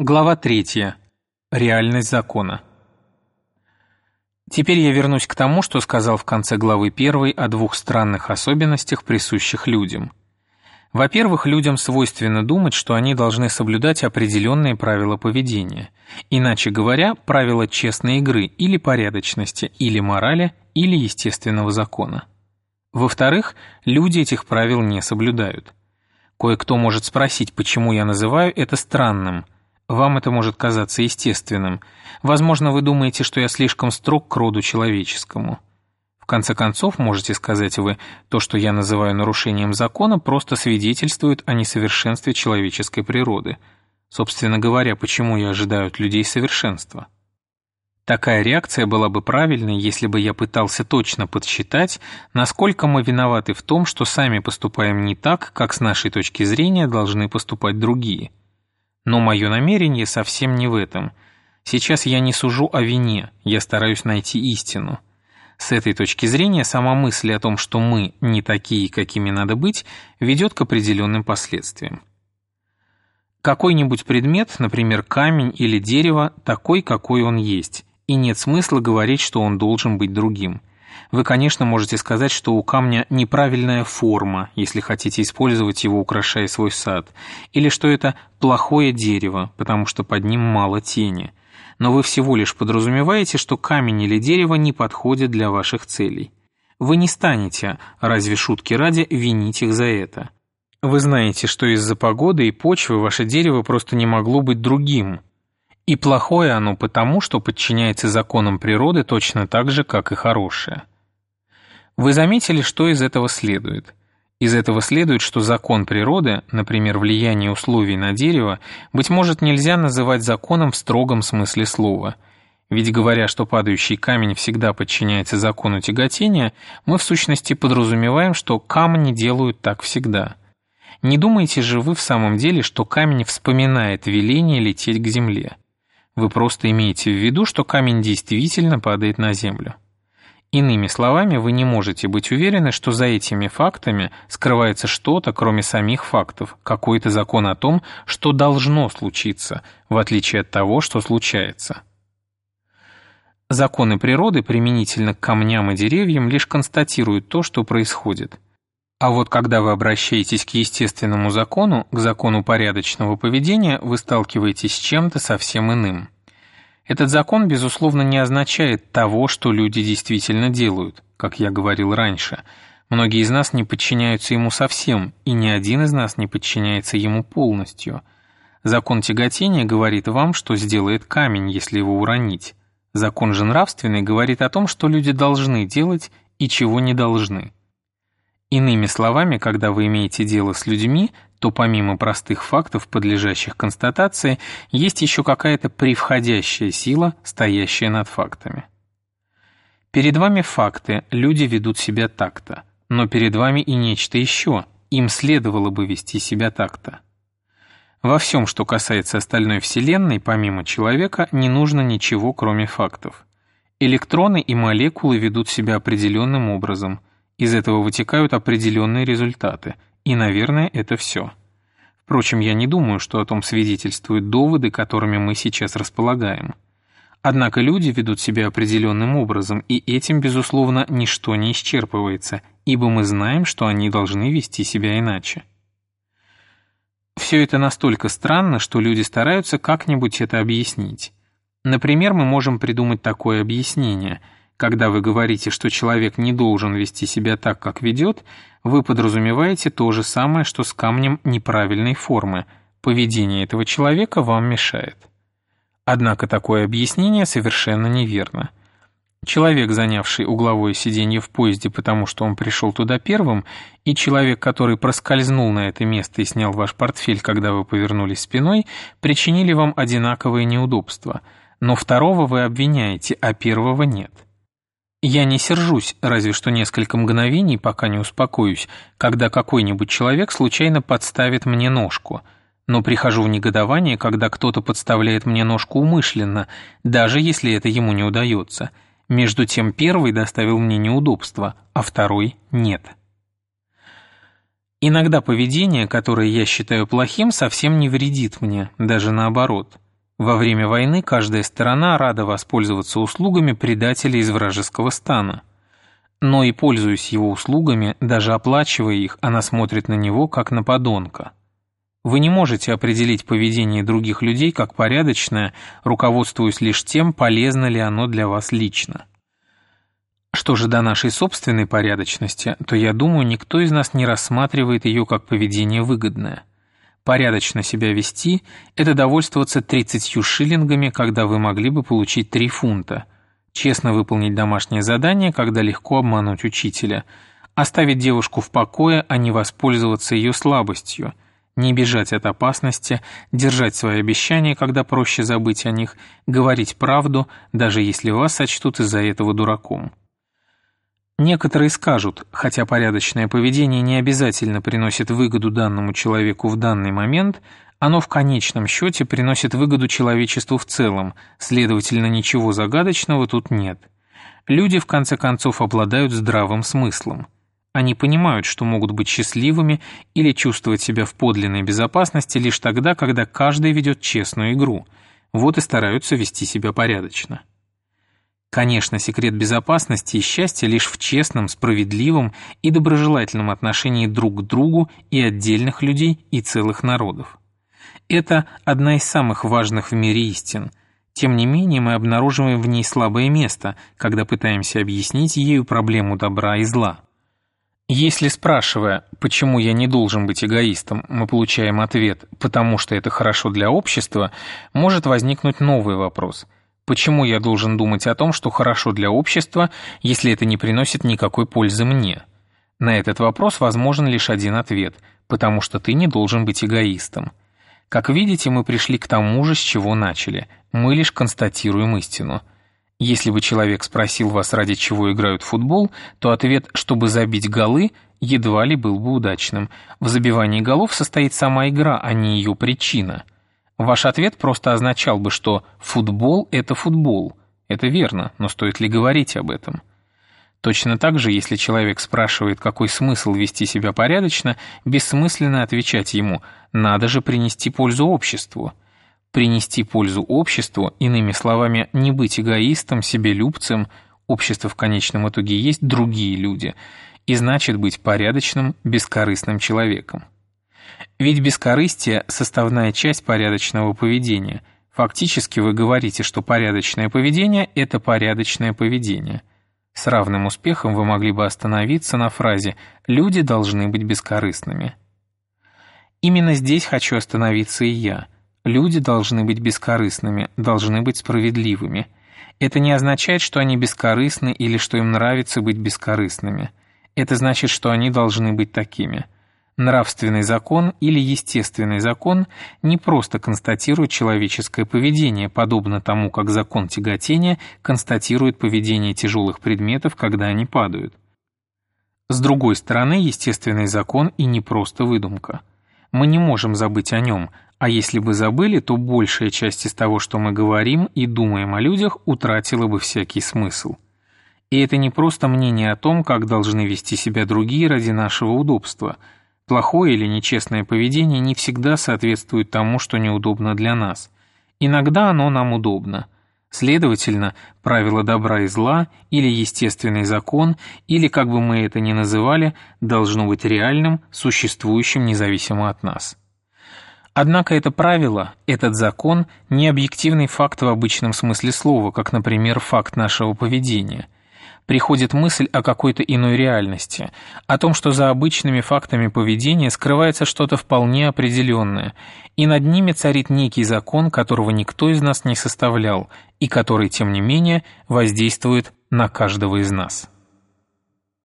Глава 3. Реальность закона. Теперь я вернусь к тому, что сказал в конце главы 1 о двух странных особенностях, присущих людям. Во-первых, людям свойственно думать, что они должны соблюдать определенные правила поведения, иначе говоря, правила честной игры или порядочности, или морали, или естественного закона. Во-вторых, люди этих правил не соблюдают. Кое-кто может спросить, почему я называю это странным – вам это может казаться естественным. Возможно, вы думаете, что я слишком строг к роду человеческому. В конце концов, можете сказать вы, то, что я называю нарушением закона, просто свидетельствует о несовершенстве человеческой природы. Собственно говоря, почему я ожидаю от людей совершенства? Такая реакция была бы правильной, если бы я пытался точно подсчитать, насколько мы виноваты в том, что сами поступаем не так, как с нашей точки зрения должны поступать другие – но мое намерение совсем не в этом. Сейчас я не сужу о вине, я стараюсь найти истину. С этой точки зрения сама мысль о том, что мы не такие, какими надо быть, ведет к определенным последствиям. Какой-нибудь предмет, например, камень или дерево, такой, какой он есть, и нет смысла говорить, что он должен быть другим – вы, конечно, можете сказать, что у камня неправильная форма, если хотите использовать его, украшая свой сад, или что это плохое дерево, потому что под ним мало тени. Но вы всего лишь подразумеваете, что камень или дерево не подходят для ваших целей. Вы не станете, разве шутки ради, винить их за это. Вы знаете, что из-за погоды и почвы ваше дерево просто не могло быть другим, и плохое оно потому, что подчиняется законам природы точно так же, как и хорошее. Вы заметили, что из этого следует? Из этого следует, что закон природы, например, влияние условий на дерево, быть может нельзя называть законом в строгом смысле слова. Ведь говоря, что падающий камень всегда подчиняется закону тяготения, мы в сущности подразумеваем, что камни делают так всегда. Не думаете же вы в самом деле, что камень вспоминает веление лететь к земле? Вы просто имеете в виду, что камень действительно падает на землю. Иными словами, вы не можете быть уверены, что за этими фактами скрывается что-то, кроме самих фактов, какой-то закон о том, что должно случиться, в отличие от того, что случается. Законы природы применительно к камням и деревьям лишь констатируют то, что происходит. А вот когда вы обращаетесь к естественному закону, к закону порядочного поведения, вы сталкиваетесь с чем-то совсем иным. Этот закон, безусловно, не означает того, что люди действительно делают, как я говорил раньше. Многие из нас не подчиняются ему совсем, и ни один из нас не подчиняется ему полностью. Закон тяготения говорит вам, что сделает камень, если его уронить. Закон же нравственный говорит о том, что люди должны делать и чего не должны. Иными словами, когда вы имеете дело с людьми, то помимо простых фактов, подлежащих констатации, есть еще какая-то превходящая сила, стоящая над фактами. Перед вами факты, люди ведут себя так-то, но перед вами и нечто еще, им следовало бы вести себя так-то. Во всем, что касается остальной Вселенной, помимо человека, не нужно ничего, кроме фактов. Электроны и молекулы ведут себя определенным образом. Из этого вытекают определенные результаты – и, наверное, это все. Впрочем, я не думаю, что о том свидетельствуют доводы, которыми мы сейчас располагаем. Однако люди ведут себя определенным образом, и этим, безусловно, ничто не исчерпывается, ибо мы знаем, что они должны вести себя иначе. Все это настолько странно, что люди стараются как-нибудь это объяснить. Например, мы можем придумать такое объяснение – когда вы говорите, что человек не должен вести себя так, как ведет, вы подразумеваете то же самое, что с камнем неправильной формы. Поведение этого человека вам мешает. Однако такое объяснение совершенно неверно. Человек, занявший угловое сиденье в поезде, потому что он пришел туда первым, и человек, который проскользнул на это место и снял ваш портфель, когда вы повернулись спиной, причинили вам одинаковые неудобства. Но второго вы обвиняете, а первого нет. Я не сержусь, разве что несколько мгновений, пока не успокоюсь, когда какой-нибудь человек случайно подставит мне ножку. Но прихожу в негодование, когда кто-то подставляет мне ножку умышленно, даже если это ему не удается. Между тем первый доставил мне неудобства, а второй нет. Иногда поведение, которое я считаю плохим, совсем не вредит мне, даже наоборот – Во время войны каждая сторона рада воспользоваться услугами предателя из вражеского стана. Но и пользуясь его услугами, даже оплачивая их, она смотрит на него как на подонка. Вы не можете определить поведение других людей как порядочное, руководствуясь лишь тем, полезно ли оно для вас лично. Что же до нашей собственной порядочности, то я думаю, никто из нас не рассматривает ее как поведение выгодное. Порядочно себя вести – это довольствоваться 30 шиллингами, когда вы могли бы получить 3 фунта. Честно выполнить домашнее задание, когда легко обмануть учителя. Оставить девушку в покое, а не воспользоваться ее слабостью. Не бежать от опасности, держать свои обещания, когда проще забыть о них, говорить правду, даже если вас сочтут из-за этого дураком. Некоторые скажут, хотя порядочное поведение не обязательно приносит выгоду данному человеку в данный момент, оно в конечном счете приносит выгоду человечеству в целом, следовательно, ничего загадочного тут нет. Люди, в конце концов, обладают здравым смыслом. Они понимают, что могут быть счастливыми или чувствовать себя в подлинной безопасности лишь тогда, когда каждый ведет честную игру, вот и стараются вести себя порядочно. Конечно, секрет безопасности и счастья лишь в честном, справедливом и доброжелательном отношении друг к другу и отдельных людей, и целых народов. Это одна из самых важных в мире истин. Тем не менее, мы обнаруживаем в ней слабое место, когда пытаемся объяснить ею проблему добра и зла. Если спрашивая, почему я не должен быть эгоистом, мы получаем ответ «потому что это хорошо для общества», может возникнуть новый вопрос – Почему я должен думать о том, что хорошо для общества, если это не приносит никакой пользы мне? На этот вопрос возможен лишь один ответ – потому что ты не должен быть эгоистом. Как видите, мы пришли к тому же, с чего начали. Мы лишь констатируем истину. Если бы человек спросил вас, ради чего играют в футбол, то ответ «чтобы забить голы» едва ли был бы удачным. В забивании голов состоит сама игра, а не ее причина – Ваш ответ просто означал бы, что футбол – это футбол. Это верно, но стоит ли говорить об этом? Точно так же, если человек спрашивает, какой смысл вести себя порядочно, бессмысленно отвечать ему «надо же принести пользу обществу». Принести пользу обществу, иными словами, не быть эгоистом, себелюбцем, общество в конечном итоге есть другие люди, и значит быть порядочным, бескорыстным человеком. Ведь бескорыстие – составная часть порядочного поведения. Фактически вы говорите, что порядочное поведение – это порядочное поведение. С равным успехом вы могли бы остановиться на фразе «люди должны быть бескорыстными». Именно здесь хочу остановиться и я. Люди должны быть бескорыстными, должны быть справедливыми. Это не означает, что они бескорыстны или что им нравится быть бескорыстными. Это значит, что они должны быть такими – Нравственный закон или естественный закон не просто констатирует человеческое поведение, подобно тому, как закон тяготения констатирует поведение тяжелых предметов, когда они падают. С другой стороны, естественный закон и не просто выдумка. Мы не можем забыть о нем, а если бы забыли, то большая часть из того, что мы говорим и думаем о людях, утратила бы всякий смысл. И это не просто мнение о том, как должны вести себя другие ради нашего удобства – Плохое или нечестное поведение не всегда соответствует тому, что неудобно для нас. Иногда оно нам удобно. Следовательно, правило добра и зла, или естественный закон, или, как бы мы это ни называли, должно быть реальным, существующим независимо от нас. Однако это правило, этот закон – не объективный факт в обычном смысле слова, как, например, факт нашего поведения – приходит мысль о какой-то иной реальности, о том, что за обычными фактами поведения скрывается что-то вполне определенное, и над ними царит некий закон, которого никто из нас не составлял, и который, тем не менее, воздействует на каждого из нас.